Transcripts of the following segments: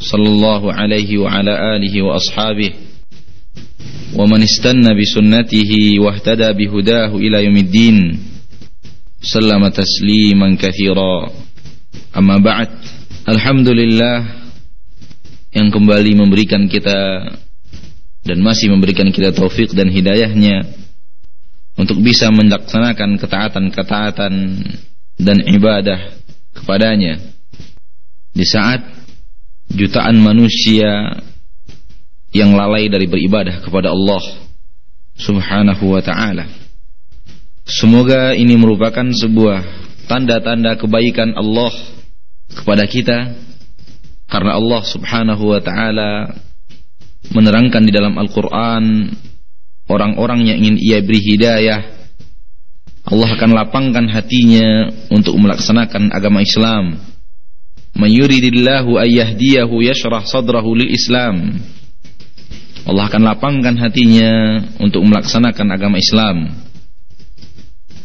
صلى الله عليه وعلى آله وأصحابه ومن استنى بسنته واهتدى بهداه إلى يوم الدين سلم تسليما كثيرا أما بعد الحمد لله yang kembali memberikan kita dan masih memberikan kita taufik dan hidayahnya untuk bisa melaksanakan ketaatan-ketaatan dan ibadah kepadanya di saat jutaan manusia yang lalai dari beribadah kepada Allah Subhanahu wa taala. Semoga ini merupakan sebuah tanda-tanda kebaikan Allah kepada kita karena Allah Subhanahu wa taala menerangkan di dalam Al-Qur'an orang-orang yang ingin ia beri hidayah Allah akan lapangkan hatinya untuk melaksanakan agama Islam Man yuridillahu ayyahdiyahu yashrah sadrahu lil Islam. Allah akan lapangkan hatinya untuk melaksanakan agama Islam.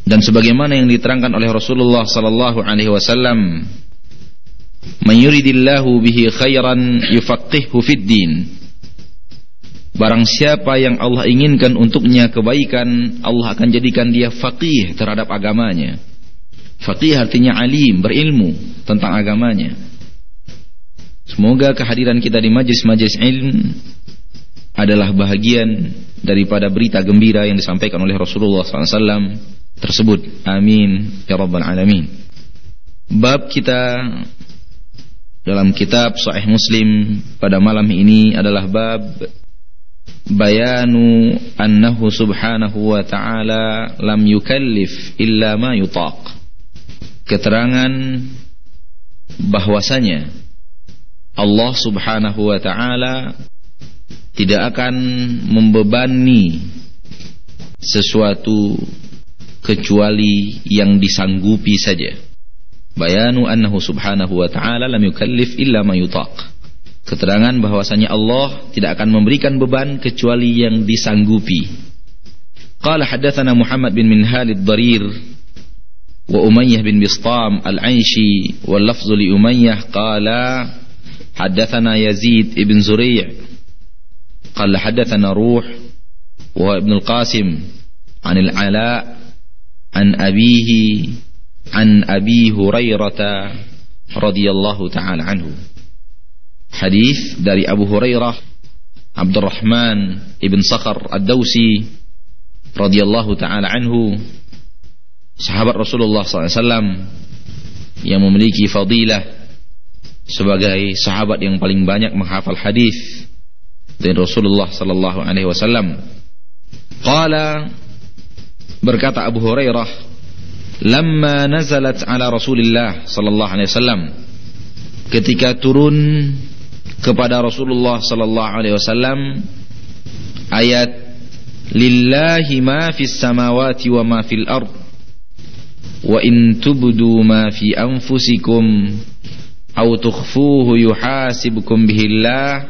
Dan sebagaimana yang diterangkan oleh Rasulullah sallallahu alaihi wasallam, "Man yuridillahu bihi khairan yufaqqihhu fid din." Barang siapa yang Allah inginkan untuknya kebaikan, Allah akan jadikan dia faqih terhadap agamanya. Faqih artinya alim, berilmu tentang agamanya. Semoga kehadiran kita di majlis-majlis ilm adalah bahagian daripada berita gembira yang disampaikan oleh Rasulullah SAW tersebut. Amin. Ya Rabbal Alamin. Bab kita dalam kitab Sahih Muslim pada malam ini adalah bab bayanu annahu subhanahu wa ta'ala lam yukallif illa ma yutaq keterangan bahwasanya Allah Subhanahu wa taala tidak akan membebani sesuatu kecuali yang disanggupi saja. Bayanu annahu subhanahu wa ta'ala lam yukallif illa ma yutaq. Keterangan bahwasanya Allah tidak akan memberikan beban kecuali yang disanggupi. Qala hadatsana Muhammad bin Minhal ad-Darir وأمية بن بسطام العنشي واللفظ لأمية قال حدثنا يزيد بن زريع قال حدثنا روح وهو ابن القاسم عن العلاء عن أبيه عن أبي هريرة رضي الله تعالى عنه. حديث dari Abu Hurairah Abdurrahman ibn Sakhar ad-Dawsi radhiyallahu taala anhu sahabat Rasulullah SAW yang memiliki fadilah sebagai sahabat yang paling banyak menghafal hadis dari Rasulullah sallallahu alaihi wasallam. Qala berkata Abu Hurairah, "Lamma nazalat ala Rasulillah sallallahu alaihi wasallam" ketika turun kepada Rasulullah sallallahu alaihi wasallam ayat lillahi ma fis samawati wa ma fil ard wa in tubdu ma fi anfusikum aw tukhfuhu yuhasibukum bihillah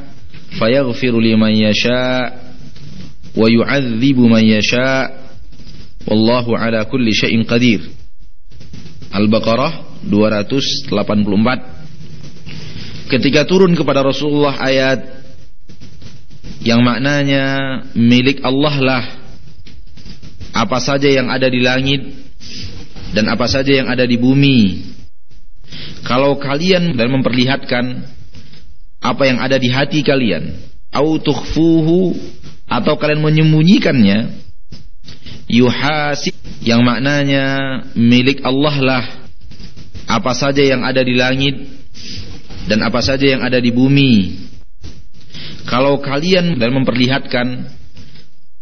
fayaghfiru liman yasha wa yu'adzibu man yasha. Wallahu ala kulli syai'in qadir. Al-Baqarah 284 Ketika turun kepada Rasulullah ayat yang maknanya milik Allah lah. Apa saja yang ada di langit dan apa saja yang ada di bumi. Kalau kalian dan memperlihatkan apa yang ada di hati kalian, au tukhfuhu atau kalian menyembunyikannya, yuhasib yang maknanya milik Allah lah apa saja yang ada di langit dan apa saja yang ada di bumi. Kalau kalian dan memperlihatkan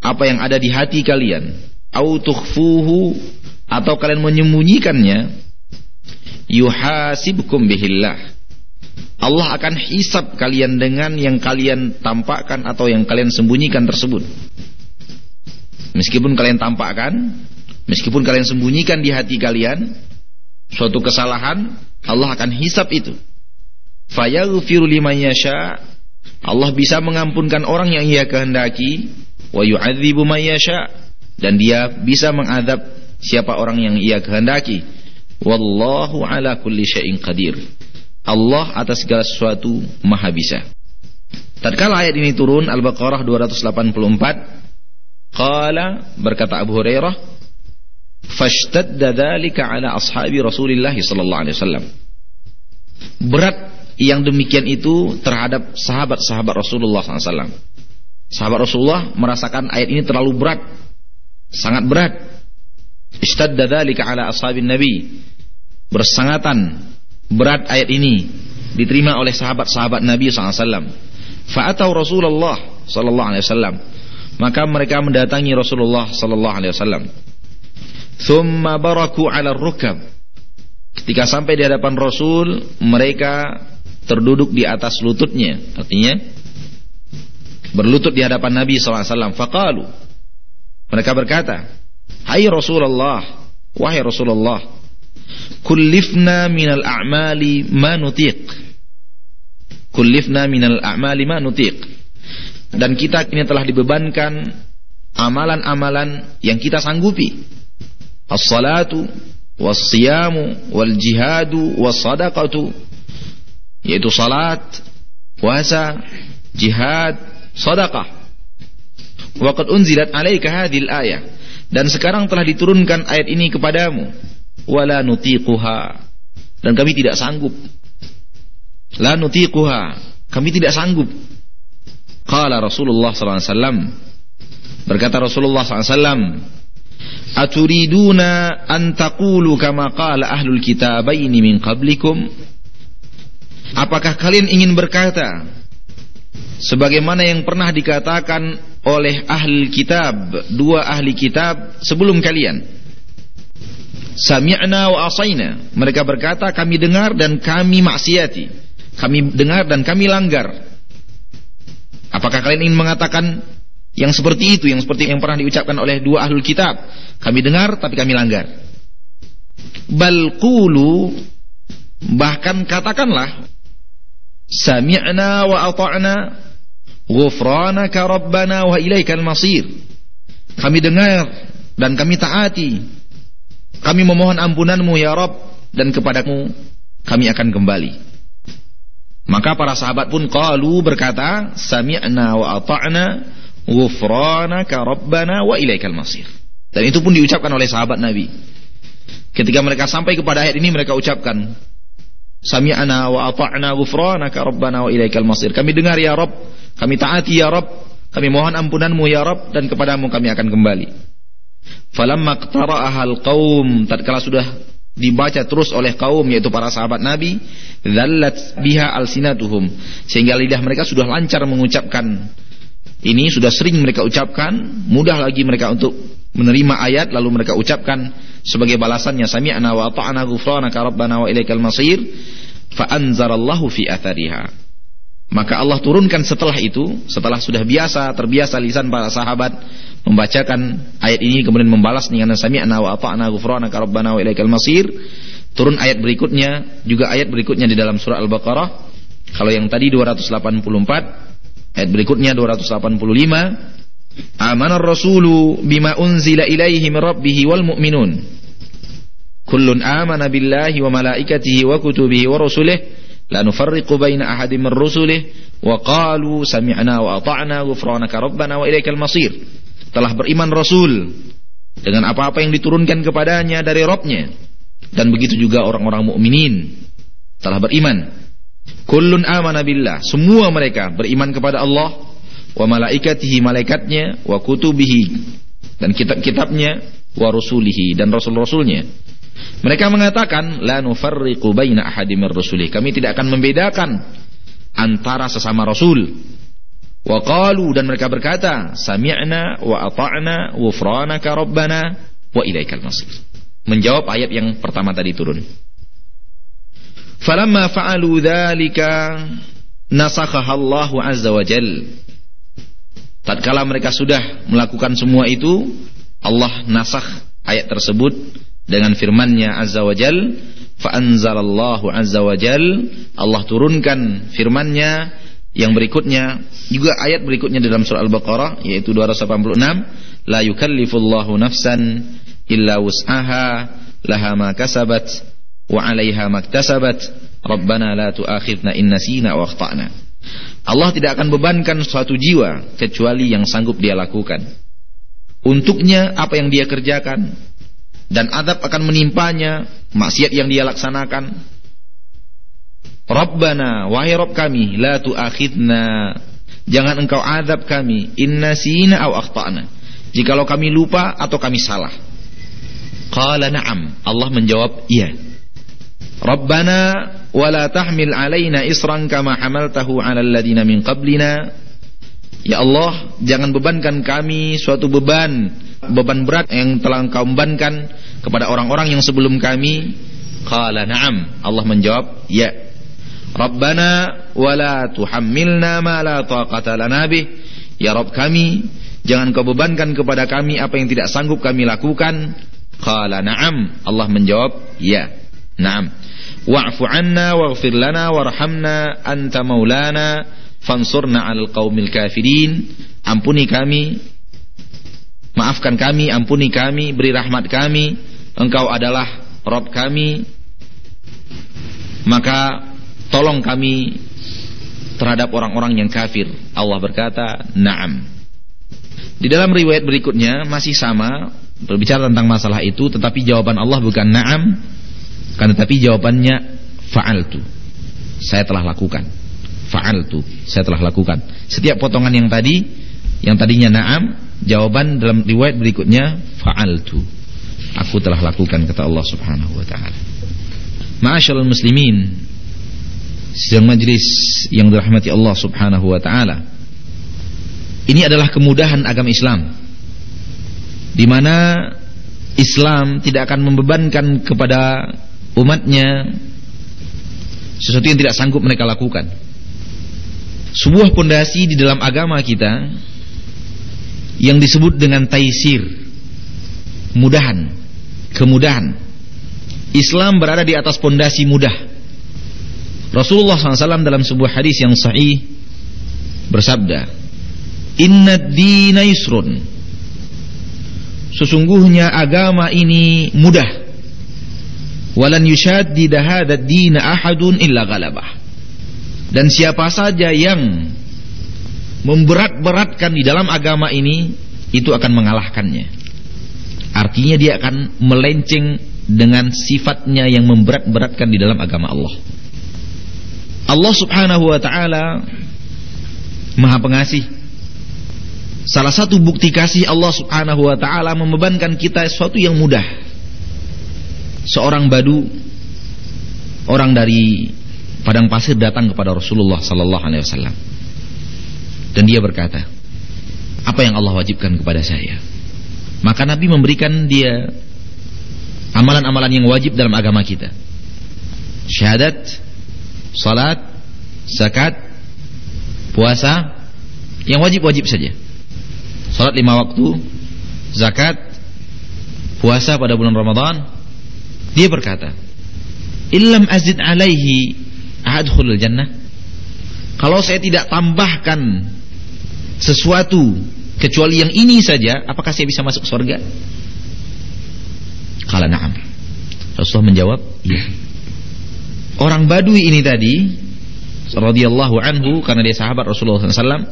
apa yang ada di hati kalian, au tukhfuhu atau kalian menyembunyikannya yuhasibkum bihillah Allah akan hisap kalian dengan yang kalian tampakkan atau yang kalian sembunyikan tersebut. Meskipun kalian tampakkan, meskipun kalian sembunyikan di hati kalian suatu kesalahan, Allah akan hisap itu. Fayaghfiru liman yasha. Allah bisa mengampunkan orang yang ia kehendaki wa yu'adzibu man yasha dan dia bisa mengadab siapa orang yang ia kehendaki. Wallahu ala kulli syai'in qadir. Allah atas segala sesuatu maha bisa. Tatkala ayat ini turun Al-Baqarah 284 Qala berkata Abu Hurairah fashtadda dzalika ala ashabi Rasulillah sallallahu alaihi wasallam. Berat yang demikian itu terhadap sahabat-sahabat Rasulullah SAW. Sahabat Rasulullah merasakan ayat ini terlalu berat, sangat berat. Ishtadda dzalika ala ashabin Nabi. Bersangatan berat ayat ini diterima oleh sahabat-sahabat Nabi SAW. Fa'atau Rasulullah alaihi wasallam. Maka mereka mendatangi Rasulullah alaihi wasallam. Thumma baraku 'ala rukab. Ketika sampai di hadapan Rasul, mereka terduduk di atas lututnya. Artinya berlutut di hadapan Nabi SAW. Faqalu. Mereka berkata, Hai Rasulullah, wahai Rasulullah, kullifna minal a'mali ma nutiq. Kullifna minal a'mali ma nutiq. Dan kita ini telah dibebankan amalan-amalan yang kita sanggupi. As-salatu was-siyamu wal-jihadu was-sadaqatu. Yaitu salat puasa jihad sadaqah. Waqad unzilat alaika hadhil ayah dan sekarang telah diturunkan ayat ini kepadamu. Wala nutiquha. Dan kami tidak sanggup. La nutiquha. Kami tidak sanggup. Qala Rasulullah wasallam. Berkata Rasulullah wasallam aturiduna an taqulu kama qala ahlul kitabaini min qablikum? Apakah kalian ingin berkata sebagaimana yang pernah dikatakan oleh ahli kitab dua ahli kitab sebelum kalian Sami'na wa asaina. Mereka berkata kami dengar dan kami maksiati. Kami dengar dan kami langgar. Apakah kalian ingin mengatakan yang seperti itu, yang seperti yang pernah diucapkan oleh dua ahlul kitab? Kami dengar tapi kami langgar. Balqulu bahkan katakanlah Sami'na wa ata'na ghufranaka rabbana wa masir. Kami dengar dan kami taati kami memohon ampunanmu ya Rob dan kepadamu kami akan kembali. Maka para sahabat pun qalu berkata, sami'na wa ata'na ghufranaka rabbana wa ilaikal masir. Dan itu pun diucapkan oleh sahabat Nabi. Ketika mereka sampai kepada ayat ini mereka ucapkan, sami'na wa ata'na ghufranaka rabbana wa ilaikal masir. Kami dengar ya Rob, kami taati ya Rob, kami mohon ampunanmu ya Rob dan kepadamu kami akan kembali. Falamma qtara'ahal qaum tatkala sudah dibaca terus oleh kaum yaitu para sahabat Nabi dzallat biha alsinatuhum. Sehingga lidah mereka sudah lancar mengucapkan ini sudah sering mereka ucapkan mudah lagi mereka untuk menerima ayat lalu mereka ucapkan sebagai balasannya sami'na wa ata'na ghufranaka rabbana wa ilaikal masir fa anzarallahu fi athariha maka Allah turunkan setelah itu, setelah sudah biasa, terbiasa lisan para sahabat membacakan ayat ini kemudian membalas dengan sami'na wa ata'na ghufranaka rabbana wa ilaikal masir. Turun ayat berikutnya, juga ayat berikutnya di dalam surah Al-Baqarah. Kalau yang tadi 284, ayat berikutnya 285. Amanar rasulu bima unzila ilaihi min rabbih wal mu'minun. Kullun amana billahi wa malaikatihi wa kutubihi wa rusulihi la nufarriqu baina ahadin min rusulih wa qalu sami'na wa ata'na ghufranaka rabbana wa ilaikal masir telah beriman rasul dengan apa-apa yang diturunkan kepadanya dari Robnya dan begitu juga orang-orang mukminin telah beriman. Kullun amana billah. Semua mereka beriman kepada Allah. Wa malaikatihi malaikatnya. Wa kutubihi. Dan kitab-kitabnya. Wa rusulihi. Dan rasul-rasulnya mereka mengatakan la nufarriqu baina ahadin rusuli. Kami tidak akan membedakan antara sesama rasul. Wa qalu dan mereka berkata, sami'na wa ata'na ghufranaka rabbana wa ilaikal masir. Menjawab ayat yang pertama tadi turun. Falamma fa'alu dzalika nasakhaha Allah azza wa jal. Tatkala mereka sudah melakukan semua itu, Allah nasakh ayat tersebut dengan firman-Nya azza wa jal, fa anzalallahu azza wa jal, Allah turunkan firman-Nya yang berikutnya juga ayat berikutnya dalam surah Al-Baqarah yaitu 286 la yukallifullahu nafsan illa wus'aha laha ma kasabat wa 'alaiha maktasabat rabbana la tu'akhidna in nasina wa akhtana. Allah tidak akan bebankan suatu jiwa kecuali yang sanggup dia lakukan. Untuknya apa yang dia kerjakan dan adab akan menimpanya maksiat yang dia laksanakan. Rabbana wahai Rabb kami la tu'akhidna. Jangan engkau adab kami inna sina aw akhtana. Jikalau kami lupa atau kami salah. Qala na'am. Allah menjawab iya. Rabbana wala tahmil alaina isran kama hamaltahu 'ala alladhina min qablina. Ya Allah, jangan bebankan kami suatu beban, beban berat yang telah Engkau bebankan kepada orang-orang yang sebelum kami. Qala na'am. Allah menjawab, ya. Rabbana wala tuhammilna ma la taqata lana bih. Ya Rabb kami, jangan kau bebankan kepada kami apa yang tidak sanggup kami lakukan. Qala na'am. Allah menjawab, ya. Na'am. Wa'fu anna waghfir lana warhamna anta maulana fansurna 'alal qaumil kafirin. Ampuni kami, maafkan kami, ampuni kami, beri rahmat kami. Engkau adalah Rabb kami. Maka tolong kami terhadap orang-orang yang kafir. Allah berkata, "Na'am." Di dalam riwayat berikutnya masih sama berbicara tentang masalah itu tetapi jawaban Allah bukan na'am kan tetapi jawabannya fa'altu. Saya telah lakukan. Fa'altu, saya telah lakukan. Setiap potongan yang tadi yang tadinya na'am, jawaban dalam riwayat berikutnya fa'altu. Aku telah lakukan kata Allah Subhanahu wa taala. Ma'asyiral muslimin, sidang majlis yang dirahmati Allah Subhanahu wa taala. Ini adalah kemudahan agama Islam. Di mana Islam tidak akan membebankan kepada umatnya sesuatu yang tidak sanggup mereka lakukan. Sebuah pondasi di dalam agama kita yang disebut dengan taisir, mudahan, kemudahan. Islam berada di atas pondasi mudah. Rasulullah SAW dalam sebuah hadis yang sahih bersabda, Inna dina yusrun. Sesungguhnya agama ini mudah. Walan yushaddida hadha dina ahadun illa galabah. Dan siapa saja yang memberat-beratkan di dalam agama ini, itu akan mengalahkannya. Artinya dia akan melenceng dengan sifatnya yang memberat-beratkan di dalam agama Allah. Allah subhanahu wa ta'ala Maha pengasih Salah satu bukti kasih Allah subhanahu wa ta'ala Membebankan kita sesuatu yang mudah Seorang badu Orang dari Padang pasir datang kepada Rasulullah Sallallahu alaihi wasallam Dan dia berkata Apa yang Allah wajibkan kepada saya Maka Nabi memberikan dia Amalan-amalan yang wajib dalam agama kita Syahadat salat, zakat, puasa yang wajib-wajib saja. Salat lima waktu, zakat, puasa pada bulan Ramadan. Dia berkata, "Illam azid alaihi adkhulul jannah." Kalau saya tidak tambahkan sesuatu kecuali yang ini saja, apakah saya bisa masuk surga? Kala na'am. Rasulullah menjawab, "Iya." Orang Badui ini tadi radhiyallahu anhu karena dia sahabat Rasulullah SAW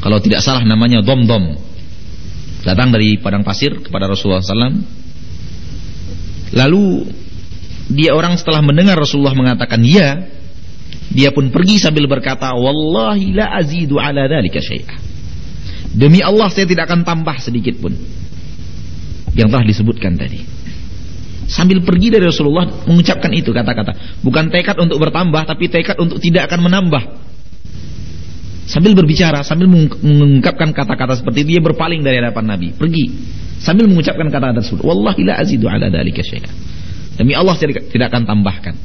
kalau tidak salah namanya Dom Dom datang dari padang pasir kepada Rasulullah SAW lalu dia orang setelah mendengar Rasulullah mengatakan ya dia pun pergi sambil berkata wallahi la azidu ala dhalika syai'ah demi Allah saya tidak akan tambah sedikit pun yang telah disebutkan tadi sambil pergi dari Rasulullah mengucapkan itu kata-kata. Bukan tekad untuk bertambah tapi tekad untuk tidak akan menambah. Sambil berbicara, sambil mengungkapkan kata-kata seperti itu, dia berpaling dari hadapan Nabi, pergi. Sambil mengucapkan kata-kata tersebut, wallahi la azidu ala dzalika syai'an. Demi Allah tidak, tidak akan tambahkan.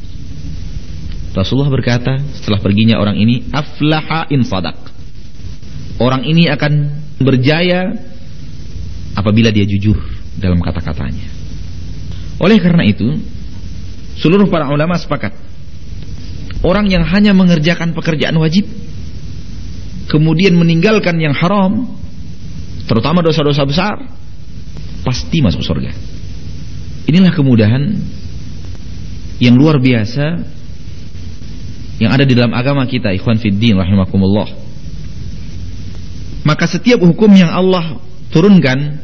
Rasulullah berkata setelah perginya orang ini, aflaha in sadak. Orang ini akan berjaya apabila dia jujur dalam kata-katanya. Oleh karena itu, seluruh para ulama sepakat orang yang hanya mengerjakan pekerjaan wajib kemudian meninggalkan yang haram terutama dosa-dosa besar pasti masuk surga. Inilah kemudahan yang luar biasa yang ada di dalam agama kita ikhwan fiddin rahimakumullah. Maka setiap hukum yang Allah turunkan,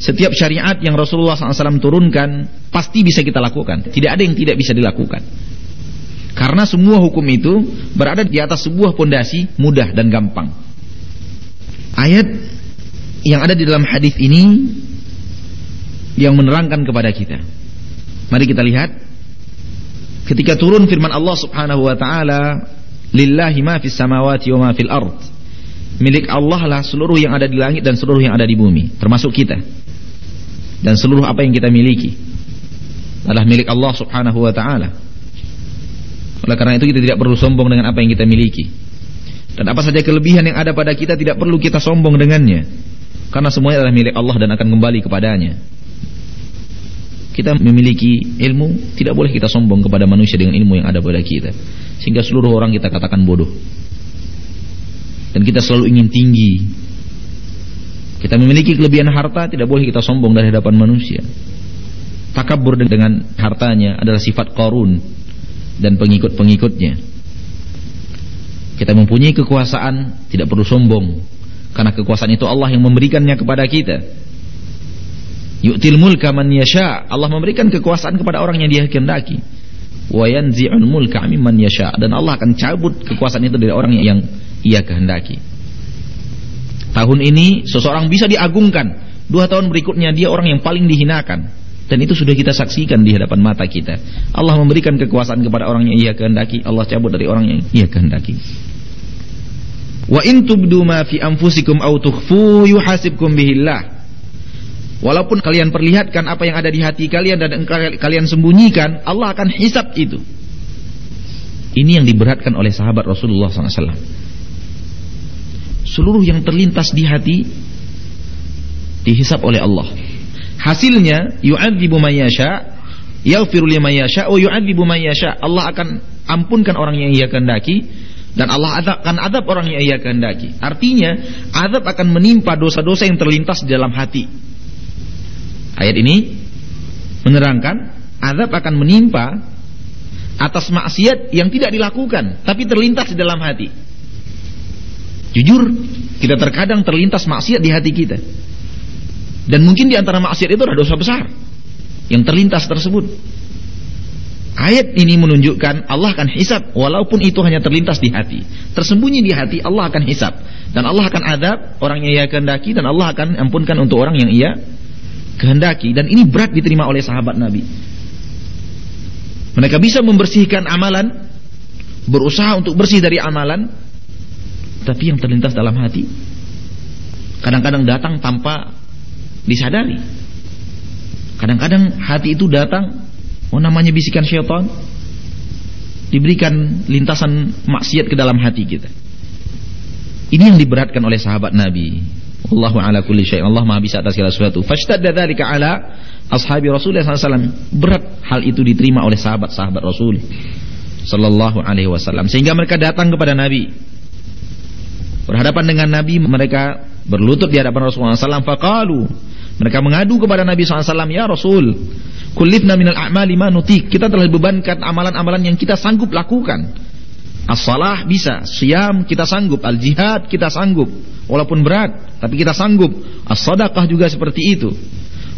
setiap syariat yang Rasulullah SAW turunkan, pasti bisa kita lakukan. Tidak ada yang tidak bisa dilakukan. Karena semua hukum itu berada di atas sebuah pondasi mudah dan gampang. Ayat yang ada di dalam hadis ini yang menerangkan kepada kita. Mari kita lihat ketika turun firman Allah Subhanahu wa taala, "Lillahi ma fis samawati wa ma fil ard." Milik Allah lah seluruh yang ada di langit dan seluruh yang ada di bumi, termasuk kita. Dan seluruh apa yang kita miliki adalah milik Allah Subhanahu wa taala. Oleh karena itu kita tidak perlu sombong dengan apa yang kita miliki. Dan apa saja kelebihan yang ada pada kita tidak perlu kita sombong dengannya. Karena semuanya adalah milik Allah dan akan kembali kepadanya kita memiliki ilmu, tidak boleh kita sombong kepada manusia dengan ilmu yang ada pada kita. Sehingga seluruh orang kita katakan bodoh. Dan kita selalu ingin tinggi. Kita memiliki kelebihan harta, tidak boleh kita sombong dari hadapan manusia. Takabur dengan hartanya adalah sifat korun dan pengikut-pengikutnya. Kita mempunyai kekuasaan, tidak perlu sombong. Karena kekuasaan itu Allah yang memberikannya kepada kita. Yu'til mulka man yasha. Allah memberikan kekuasaan kepada orang yang dia kehendaki. Wa yanzi'ul mulka mimman yasha. Dan Allah akan cabut kekuasaan itu dari orang yang ia kehendaki. Tahun ini seseorang bisa diagungkan. Dua tahun berikutnya dia orang yang paling dihinakan. Dan itu sudah kita saksikan di hadapan mata kita. Allah memberikan kekuasaan kepada orang yang ia kehendaki. Allah cabut dari orang yang ia kehendaki. Wa in tubdu ma fi anfusikum aw tukhfu yuhasibkum bihillah. Walaupun kalian perlihatkan apa yang ada di hati kalian dan kalian sembunyikan, Allah akan hisap itu. Ini yang diberatkan oleh sahabat Rasulullah SAW. Seluruh yang terlintas di hati dihisap oleh Allah. Hasilnya yu'adzibu man yasha, yaghfiru liman yasha wa yu'adzibu man yasha. Allah akan ampunkan orang yang ia kehendaki dan Allah akan adab orang yang ia kehendaki. Artinya, adab akan menimpa dosa-dosa yang terlintas di dalam hati. Ayat ini menerangkan azab akan menimpa atas maksiat yang tidak dilakukan tapi terlintas di dalam hati. Jujur, kita terkadang terlintas maksiat di hati kita. Dan mungkin di antara maksiat itu adalah dosa besar yang terlintas tersebut. Ayat ini menunjukkan Allah akan hisap walaupun itu hanya terlintas di hati. Tersembunyi di hati Allah akan hisap dan Allah akan adab orang yang ia kehendaki dan Allah akan ampunkan untuk orang yang ia kehendaki dan ini berat diterima oleh sahabat Nabi. Mereka bisa membersihkan amalan, berusaha untuk bersih dari amalan, tapi yang terlintas dalam hati kadang-kadang datang tanpa disadari. Kadang-kadang hati itu datang, oh namanya bisikan syaitan, diberikan lintasan maksiat ke dalam hati kita. Ini yang diberatkan oleh sahabat Nabi. Allahu ala kulli syai. Allah Maha bisa atas segala sesuatu. Fashtadda dzalika ala ashabi Rasulullah SAW. Berat hal itu diterima oleh sahabat-sahabat Rasul sallallahu alaihi wasallam sehingga mereka datang kepada Nabi. Berhadapan dengan Nabi mereka berlutut di hadapan Rasulullah SAW faqalu mereka mengadu kepada Nabi SAW ya Rasul kulifna minal a'mali ma nutik kita telah dibebankan amalan-amalan yang kita sanggup lakukan As-salah bisa, siam kita sanggup, al-jihad kita sanggup, walaupun berat, tapi kita sanggup. As-sadaqah juga seperti itu.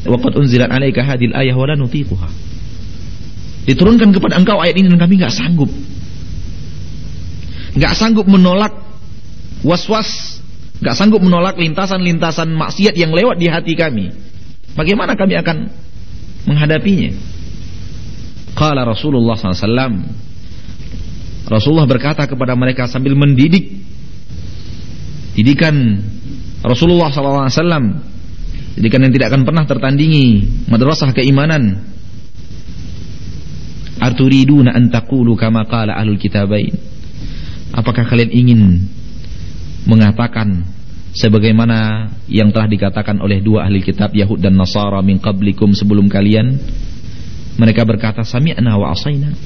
Waqad unzilat 'alaika hadil ayah wa la nutiquha. Diturunkan kepada engkau ayat ini dan kami enggak sanggup. Enggak sanggup menolak was-was, enggak sanggup menolak lintasan-lintasan maksiat yang lewat di hati kami. Bagaimana kami akan menghadapinya? Qala Rasulullah SAW Rasulullah berkata kepada mereka sambil mendidik didikan Rasulullah SAW didikan yang tidak akan pernah tertandingi madrasah keimanan Arturiduna an taqulu kama qala ahlul kitabain? Apakah kalian ingin mengatakan sebagaimana yang telah dikatakan oleh dua ahli kitab Yahud dan Nasara min qablikum sebelum kalian? Mereka berkata sami'na wa asaina.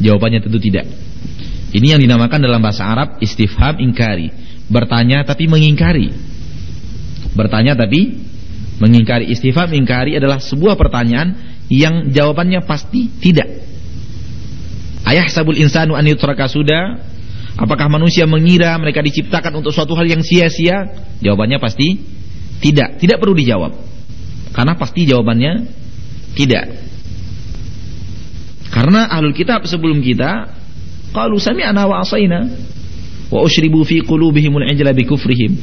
Jawabannya tentu tidak. Ini yang dinamakan dalam bahasa Arab istifham ingkari, bertanya tapi mengingkari. Bertanya tapi mengingkari. Istifham ingkari adalah sebuah pertanyaan yang jawabannya pasti tidak. Ayah sabul insanu an yutraka. Apakah manusia mengira mereka diciptakan untuk suatu hal yang sia-sia? Jawabannya pasti tidak. Tidak perlu dijawab. Karena pasti jawabannya tidak. Karena ahlul kitab sebelum kita qalu sami'na wa asaina wa usyribu fi qulubihimul ijla bi kufrihim.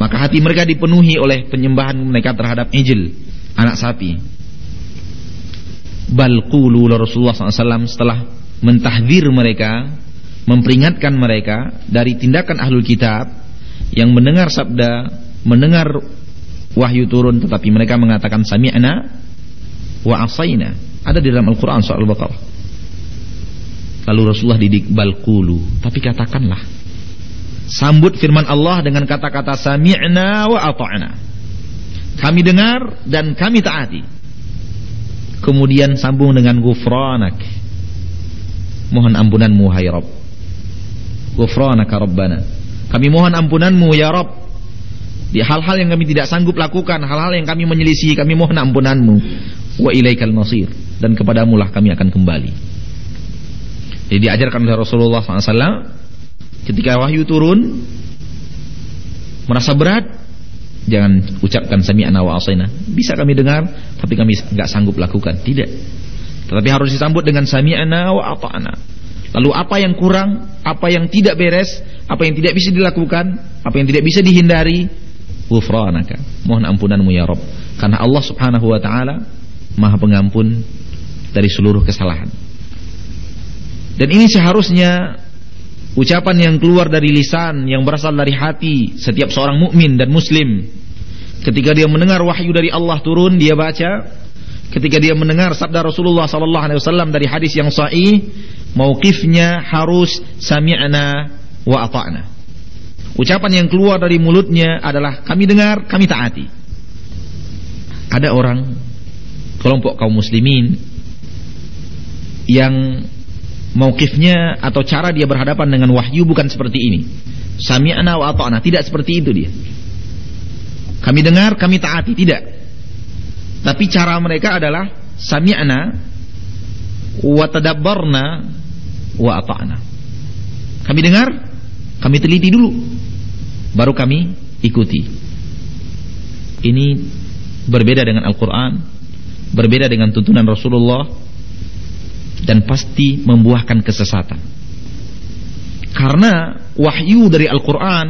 Maka hati mereka dipenuhi oleh penyembahan mereka terhadap ijil, anak sapi bal qulu Rasulullah SAW setelah mentahdir mereka memperingatkan mereka dari tindakan ahlul kitab yang mendengar sabda mendengar wahyu turun tetapi mereka mengatakan sami'na wa asaina ada di dalam Al-Quran soal Al-Baqarah. Lalu Rasulullah didik bal qulu. Tapi katakanlah sambut firman Allah dengan kata-kata sami'na wa ata'na kami dengar dan kami taati. Kemudian sambung dengan gufranak mohon ampunanmu hai Rabb. Gufranaka Rabbana. Kami mohon ampunanmu ya Rabb. Di hal-hal yang kami tidak sanggup lakukan hal-hal yang kami menyelisih kami mohon ampunanmu wa ilaikal nasir dan kepadamu lah kami akan kembali jadi diajarkan oleh Rasulullah SAW ketika wahyu turun merasa berat Jangan ucapkan sami'na wa asaina. Bisa kami dengar, tapi kami enggak sanggup lakukan. Tidak. Tetapi harus disambut dengan sami'na wa ata'na. Lalu apa yang kurang, apa yang tidak beres, apa yang tidak bisa dilakukan, apa yang tidak bisa dihindari, ghufranaka. Mohon ampunanmu ya Rabb. Karena Allah Subhanahu wa taala Maha Pengampun dari seluruh kesalahan. Dan ini seharusnya ucapan yang keluar dari lisan yang berasal dari hati setiap seorang mukmin dan muslim. Ketika dia mendengar wahyu dari Allah turun dia baca. Ketika dia mendengar sabda Rasulullah wasallam dari hadis yang sahih mauqifnya harus sami'na wa ata'na. Ucapan yang keluar dari mulutnya adalah kami dengar kami taati. Ada orang kelompok kaum muslimin yang Mauqifnya atau cara dia berhadapan dengan wahyu bukan seperti ini. Sami'na wa ata'na, tidak seperti itu dia. Kami dengar, kami taati, tidak. Tapi cara mereka adalah sami'na wa tadabbarna wa ata'na. Kami dengar, kami teliti dulu, baru kami ikuti. Ini berbeda dengan Al-Qur'an, berbeda dengan tuntunan Rasulullah dan pasti membuahkan kesesatan. Karena wahyu dari Al-Quran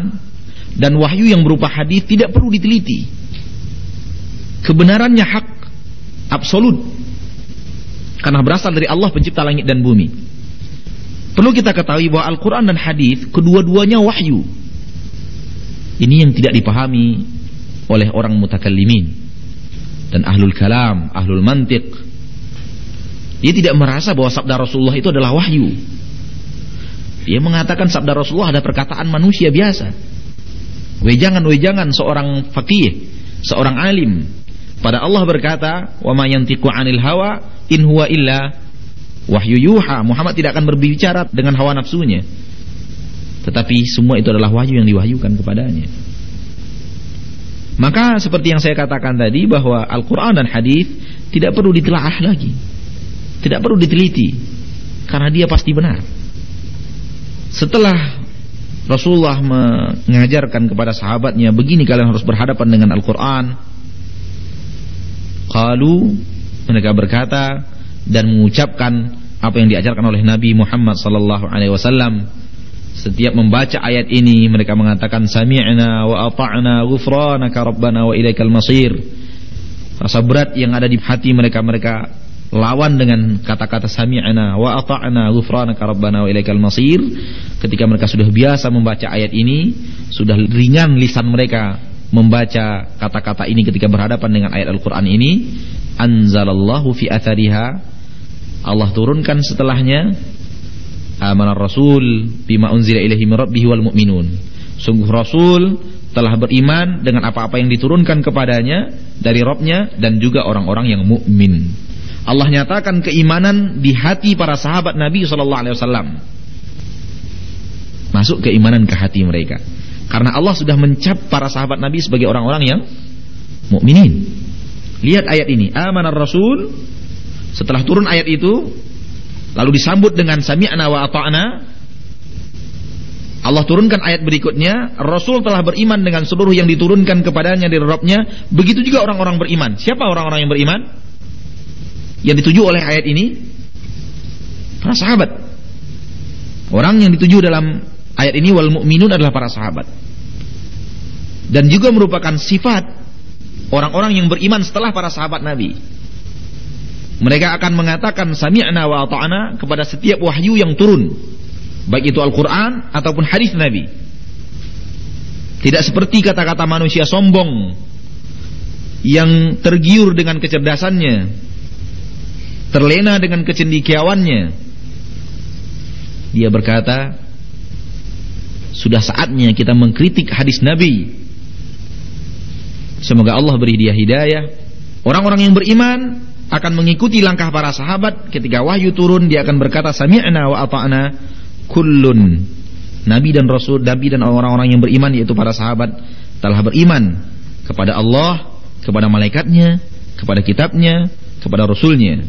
dan wahyu yang berupa hadis tidak perlu diteliti. Kebenarannya hak absolut. Karena berasal dari Allah pencipta langit dan bumi. Perlu kita ketahui bahwa Al-Quran dan hadis kedua-duanya wahyu. Ini yang tidak dipahami oleh orang mutakallimin dan ahlul kalam, ahlul mantiq, dia tidak merasa bahwa sabda Rasulullah itu adalah wahyu. Dia mengatakan sabda Rasulullah ada perkataan manusia biasa. Wejangan-wejangan seorang fakih, seorang alim. Pada Allah berkata, "Wa ma 'anil hawa in huwa illa wahyu yuha." Muhammad tidak akan berbicara dengan hawa nafsunya. Tetapi semua itu adalah wahyu yang diwahyukan kepadanya. Maka seperti yang saya katakan tadi bahwa Al-Quran dan hadis tidak perlu ditelaah lagi. Tidak perlu diteliti karena dia pasti benar. Setelah Rasulullah mengajarkan kepada sahabatnya begini kalian harus berhadapan dengan Al-Qur'an. Qalu mereka berkata dan mengucapkan apa yang diajarkan oleh Nabi Muhammad sallallahu alaihi wasallam. Setiap membaca ayat ini mereka mengatakan sami'na wa ata'na ghufranaka rabbana wa ilaikal masir. Rasa berat yang ada di hati mereka mereka lawan dengan kata-kata sami'na wa ata'na ghufranaka rabbana wa ilaikal masir ketika mereka sudah biasa membaca ayat ini sudah ringan lisan mereka membaca kata-kata ini ketika berhadapan dengan ayat Al-Qur'an ini anzalallahu fi athariha Allah turunkan setelahnya Amanar Rasul bima unzila ilaihi min rabbihi wal mu'minun. Sungguh Rasul telah beriman dengan apa-apa yang diturunkan kepadanya dari Robnya dan juga orang-orang yang mukmin. Allah nyatakan keimanan di hati para sahabat Nabi Shallallahu Alaihi Wasallam. Masuk keimanan ke hati mereka. Karena Allah sudah mencap para sahabat Nabi sebagai orang-orang yang mukminin. Lihat ayat ini, amanar Rasul. Setelah turun ayat itu, lalu disambut dengan sami'na wa ata'na. Allah turunkan ayat berikutnya, Rasul telah beriman dengan seluruh yang diturunkan kepadanya dari Rabbnya. Begitu juga orang-orang beriman. Siapa orang-orang yang beriman? Yang dituju oleh ayat ini para sahabat. Orang yang dituju dalam ayat ini wal mu'minun adalah para sahabat. Dan juga merupakan sifat orang-orang yang beriman setelah para sahabat Nabi. Mereka akan mengatakan sami'na wa ata'na kepada setiap wahyu yang turun baik itu Al-Quran ataupun hadis Nabi. Tidak seperti kata-kata manusia sombong yang tergiur dengan kecerdasannya, terlena dengan kecendikiawannya. Dia berkata, sudah saatnya kita mengkritik hadis Nabi. Semoga Allah beri dia hidayah. Orang-orang yang beriman akan mengikuti langkah para sahabat. Ketika wahyu turun dia akan berkata sami'na wa ata'na kullun. Nabi dan rasul nabi dan orang-orang yang beriman yaitu para sahabat telah beriman kepada Allah kepada malaikatnya kepada kitabnya kepada rasulnya.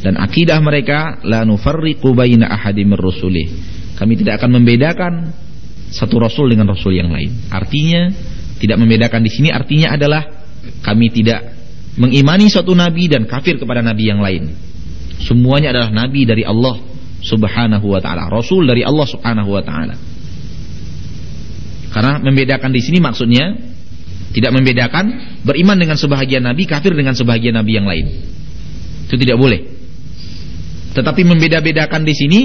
Dan akidah mereka la nufarriqu baina ahadin rusulih. Kami tidak akan membedakan satu rasul dengan rasul yang lain. Artinya tidak membedakan di sini artinya adalah kami tidak mengimani suatu nabi dan kafir kepada nabi yang lain semuanya adalah nabi dari Allah subhanahu wa taala, rasul dari Allah subhanahu wa taala. Karena membedakan di sini maksudnya tidak membedakan beriman dengan sebahagian nabi, kafir dengan sebahagian nabi yang lain. Itu tidak boleh. Tetapi membeda-bedakan di sini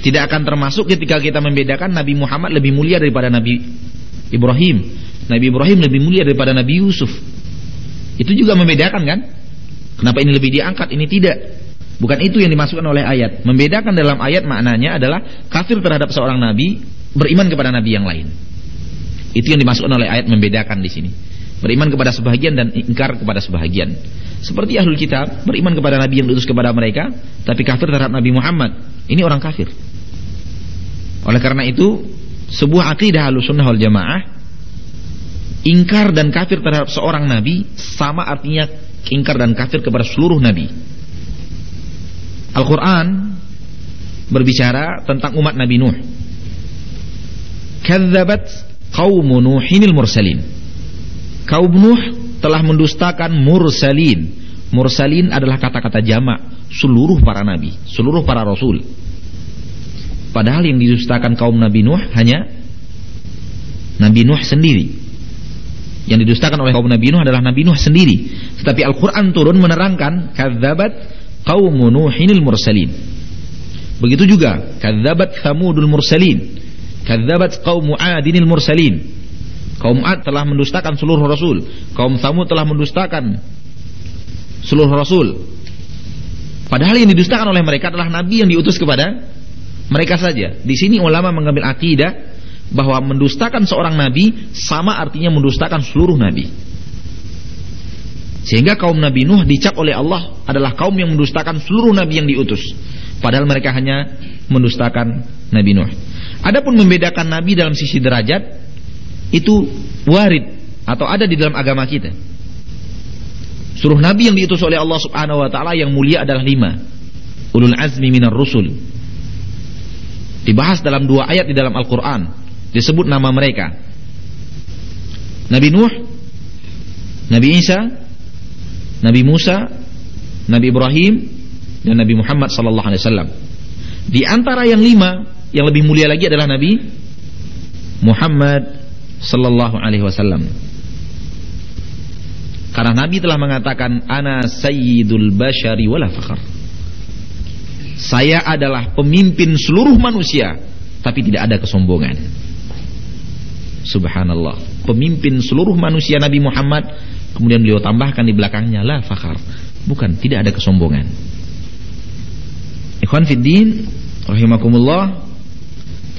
tidak akan termasuk ketika kita membedakan Nabi Muhammad lebih mulia daripada Nabi Ibrahim. Nabi Ibrahim lebih mulia daripada Nabi Yusuf. Itu juga membedakan kan? Kenapa ini lebih diangkat, ini tidak? Bukan itu yang dimasukkan oleh ayat. Membedakan dalam ayat maknanya adalah kafir terhadap seorang nabi beriman kepada nabi yang lain. Itu yang dimasukkan oleh ayat membedakan di sini. Beriman kepada sebahagian dan ingkar kepada sebahagian. Seperti ahlul kitab beriman kepada nabi yang diutus kepada mereka, tapi kafir terhadap Nabi Muhammad. Ini orang kafir. Oleh karena itu, sebuah akidah sunnah wal jamaah ingkar dan kafir terhadap seorang nabi sama artinya ingkar dan kafir kepada seluruh nabi. Al-Quran berbicara tentang umat Nabi Nuh. Kadzabat kaum Nuhinil mursalin. Kaum Nuh telah mendustakan mursalin. Mursalin adalah kata-kata jamak seluruh para nabi, seluruh para rasul. Padahal yang didustakan kaum Nabi Nuh hanya Nabi Nuh sendiri. Yang didustakan oleh kaum Nabi Nuh adalah Nabi Nuh sendiri. Tetapi Al-Quran turun menerangkan kadzabat kaum Nuhinil mursalin. Begitu juga kadzabat Thamudul mursalin. Kadzabat kaum Adinil mursalin. Kaum Ad telah mendustakan seluruh rasul. Kaum Thamud telah mendustakan seluruh rasul. Padahal yang didustakan oleh mereka adalah nabi yang diutus kepada mereka saja. Di sini ulama mengambil akidah bahwa mendustakan seorang nabi sama artinya mendustakan seluruh nabi. Sehingga kaum Nabi Nuh dicap oleh Allah adalah kaum yang mendustakan seluruh nabi yang diutus. Padahal mereka hanya mendustakan Nabi Nuh. Adapun membedakan nabi dalam sisi derajat itu warid atau ada di dalam agama kita. Suruh nabi yang diutus oleh Allah Subhanahu wa taala yang mulia adalah lima. Ulul azmi minar rusul. Dibahas dalam dua ayat di dalam Al-Qur'an. Disebut nama mereka. Nabi Nuh, Nabi Isa, Nabi Musa, Nabi Ibrahim, dan Nabi Muhammad sallallahu alaihi wasallam. Di antara yang lima, yang lebih mulia lagi adalah Nabi Muhammad sallallahu alaihi wasallam. Karena Nabi telah mengatakan ana sayyidul bashari wala fakhar. Saya adalah pemimpin seluruh manusia tapi tidak ada kesombongan. Subhanallah. Pemimpin seluruh manusia Nabi Muhammad Kemudian beliau tambahkan di belakangnya la fakhar. Bukan, tidak ada kesombongan. Ikhwan fiddin rahimakumullah.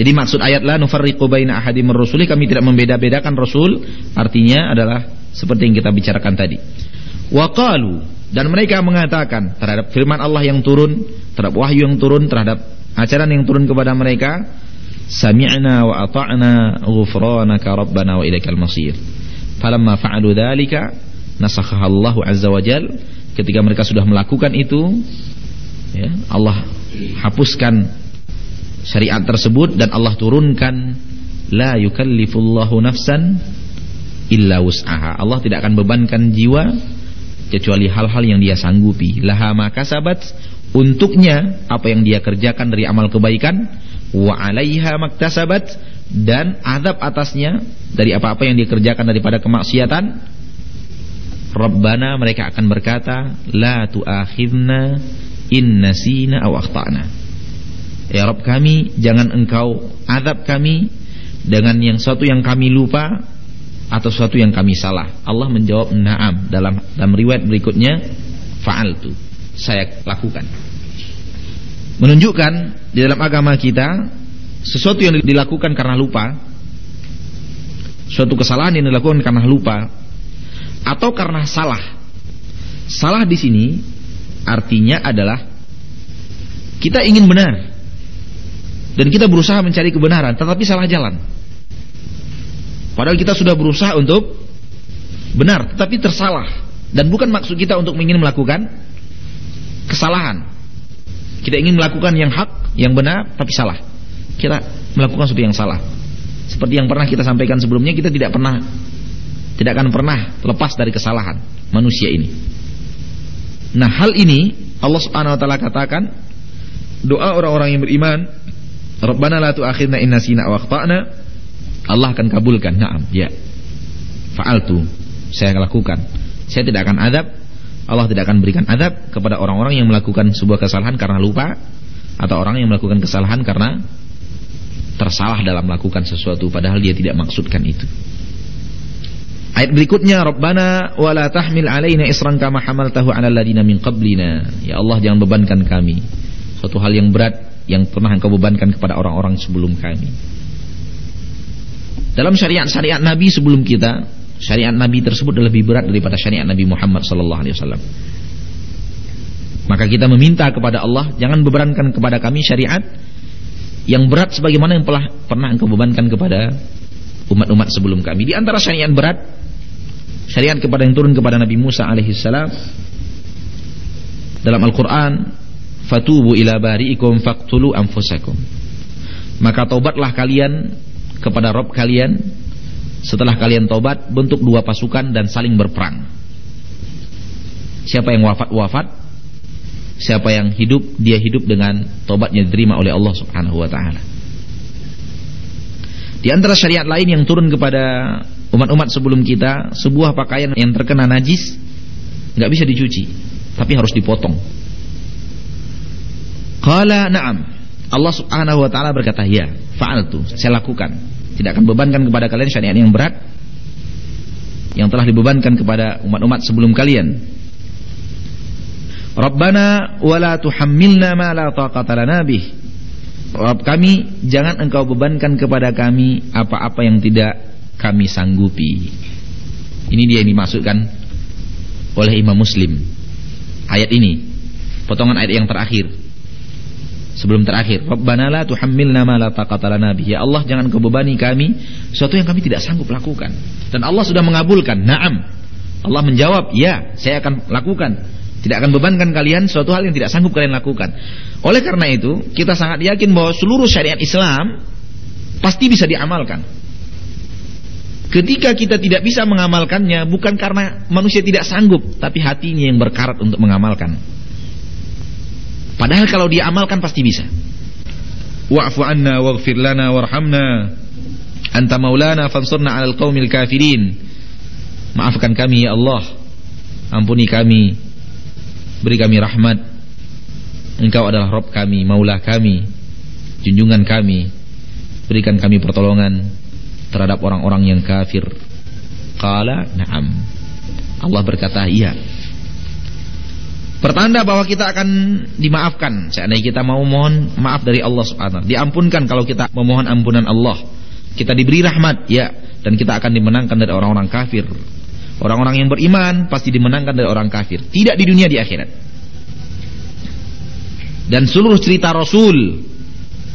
Jadi maksud ayat la nufarriqu baina ahadim kami tidak membeda-bedakan rasul artinya adalah seperti yang kita bicarakan tadi. Wa qalu dan mereka mengatakan terhadap firman Allah yang turun, terhadap wahyu yang turun, terhadap ajaran yang turun kepada mereka, sami'na wa ata'na ghufranaka rabbana wa ilaikal masir. Falamma fa'alu dzalika nasakhaha Allah azza wa jal ketika mereka sudah melakukan itu ya, Allah hapuskan syariat tersebut dan Allah turunkan la yukallifullahu nafsan illa wus'aha. Allah tidak akan bebankan jiwa kecuali hal-hal yang dia sanggupi. Laha makasabat untuknya apa yang dia kerjakan dari amal kebaikan wa 'alaiha maktasabat dan adab atasnya dari apa-apa yang dia kerjakan daripada kemaksiatan. Rabbana mereka akan berkata la tu'akhidna in nasina aw akhtana. Ya Rabb kami, jangan engkau adab kami dengan yang suatu yang kami lupa atau sesuatu yang kami salah. Allah menjawab na'am dalam dalam riwayat berikutnya fa'altu. Saya lakukan. Menunjukkan di dalam agama kita sesuatu yang dilakukan karena lupa, suatu kesalahan yang dilakukan karena lupa atau karena salah. Salah di sini artinya adalah kita ingin benar dan kita berusaha mencari kebenaran tetapi salah jalan. Padahal kita sudah berusaha untuk benar, tetapi tersalah. Dan bukan maksud kita untuk ingin melakukan kesalahan. Kita ingin melakukan yang hak, yang benar, tapi salah. Kita melakukan sesuatu yang salah. Seperti yang pernah kita sampaikan sebelumnya, kita tidak pernah tidak akan pernah lepas dari kesalahan manusia ini. Nah, hal ini Allah Subhanahu wa taala katakan doa orang-orang yang beriman, Rabbana la tu'akhidna in nasina aw akhtana Allah akan kabulkan. Naam, ya. Fa'altu. Saya lakukan. Saya tidak akan adab. Allah tidak akan berikan adab kepada orang-orang yang melakukan sebuah kesalahan karena lupa atau orang yang melakukan kesalahan karena tersalah dalam melakukan sesuatu padahal dia tidak maksudkan itu. Ayat berikutnya Rabbana wala tahmil alaina isran kama hamaltahu 'alal ladina min qablina. Ya Allah jangan bebankan kami suatu hal yang berat yang pernah Engkau bebankan kepada orang-orang sebelum kami. Dalam syariat-syariat Nabi sebelum kita, syariat Nabi tersebut lebih berat daripada syariat Nabi Muhammad sallallahu alaihi wasallam. Maka kita meminta kepada Allah jangan bebankan kepada kami syariat yang berat sebagaimana yang telah pernah engkau bebankan kepada umat-umat sebelum kami. Di antara syariat berat syariat kepada yang turun kepada Nabi Musa alaihi salam dalam Al-Qur'an fatubu ila bari'ikum faqtulu anfusakum. Maka tobatlah kalian kepada Rob kalian setelah kalian tobat bentuk dua pasukan dan saling berperang. Siapa yang wafat wafat, siapa yang hidup dia hidup dengan tobatnya diterima oleh Allah Subhanahu wa taala. Di antara syariat lain yang turun kepada umat-umat sebelum kita, sebuah pakaian yang terkena najis nggak bisa dicuci, tapi harus dipotong. Qala na'am. Allah Subhanahu wa taala berkata, "Ya, fa'altu." Saya lakukan tidak akan bebankan kepada kalian syariat yang berat yang telah dibebankan kepada umat-umat sebelum kalian. Rabbana wala tuhammilna ma la taqata lana bih. Rabb kami, jangan engkau bebankan kepada kami apa-apa yang tidak kami sanggupi. Ini dia yang dimaksudkan oleh Imam Muslim. Ayat ini, potongan ayat yang terakhir sebelum terakhir. Rabbana la tuhammilna ma la taqata lana ya Allah jangan kau bebani kami sesuatu yang kami tidak sanggup lakukan. Dan Allah sudah mengabulkan. Na'am. Allah menjawab ya saya akan lakukan. Tidak akan bebankan kalian suatu hal yang tidak sanggup kalian lakukan. Oleh karena itu kita sangat yakin bahwa seluruh syariat Islam pasti bisa diamalkan. Ketika kita tidak bisa mengamalkannya bukan karena manusia tidak sanggup, tapi hatinya yang berkarat untuk mengamalkan. Padahal kalau dia amalkan pasti bisa. Wa'fu anna waghfir lana warhamna. Anta maulana fansurna 'alal qaumil kafirin. Maafkan kami ya Allah. Ampuni kami. Beri kami rahmat. Engkau adalah Rabb kami, Maulah kami, junjungan kami. Berikan kami pertolongan terhadap orang-orang yang kafir. Qala na'am. Allah berkata, "Iya." Pertanda bahwa kita akan dimaafkan seandainya kita mau mohon maaf dari Allah Subhanahu Diampunkan kalau kita memohon ampunan Allah. Kita diberi rahmat, ya, dan kita akan dimenangkan dari orang-orang kafir. Orang-orang yang beriman pasti dimenangkan dari orang kafir, tidak di dunia di akhirat. Dan seluruh cerita Rasul,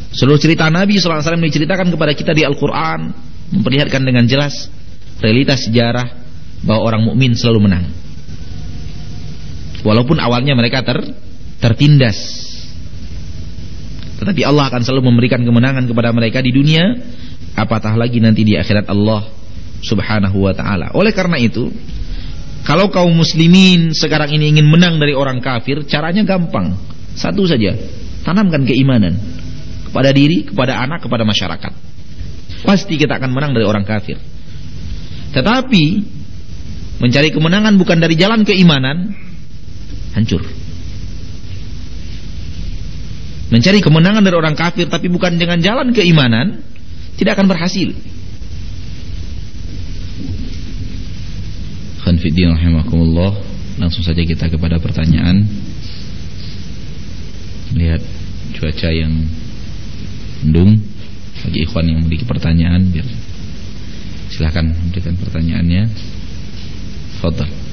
seluruh cerita Nabi SAW diceritakan kepada kita di Al-Quran, memperlihatkan dengan jelas realitas sejarah bahwa orang mukmin selalu menang. Walaupun awalnya mereka ter tertindas. Tetapi Allah akan selalu memberikan kemenangan kepada mereka di dunia, apatah lagi nanti di akhirat Allah Subhanahu wa taala. Oleh karena itu, kalau kaum muslimin sekarang ini ingin menang dari orang kafir, caranya gampang. Satu saja, tanamkan keimanan kepada diri, kepada anak, kepada masyarakat. Pasti kita akan menang dari orang kafir. Tetapi mencari kemenangan bukan dari jalan keimanan, hancur. Mencari kemenangan dari orang kafir tapi bukan dengan jalan keimanan tidak akan berhasil. Khanfiddin rahimakumullah Langsung saja kita kepada pertanyaan Lihat cuaca yang mendung Bagi ikhwan yang memiliki pertanyaan biar Silahkan berikan pertanyaannya Fadal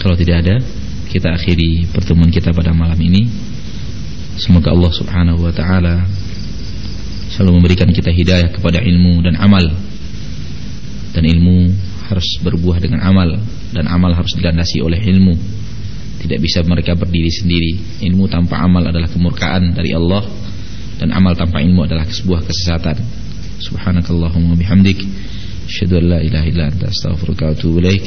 Kalau tidak ada Kita akhiri pertemuan kita pada malam ini. Semoga Allah subhanahu wa ta'ala Selalu memberikan kita hidayah kepada ilmu dan amal. Dan ilmu harus berbuah dengan amal Dan amal harus dilandasi oleh ilmu. Tidak bisa mereka berdiri sendiri. Ilmu tanpa amal adalah kemurkaan dari Allah Dan amal tanpa ilmu adalah sebuah kesesatan. Subhanakallahumma bihamdik. Asyadu an la ilaha illa anta astaghfirullah wa atubu ilaik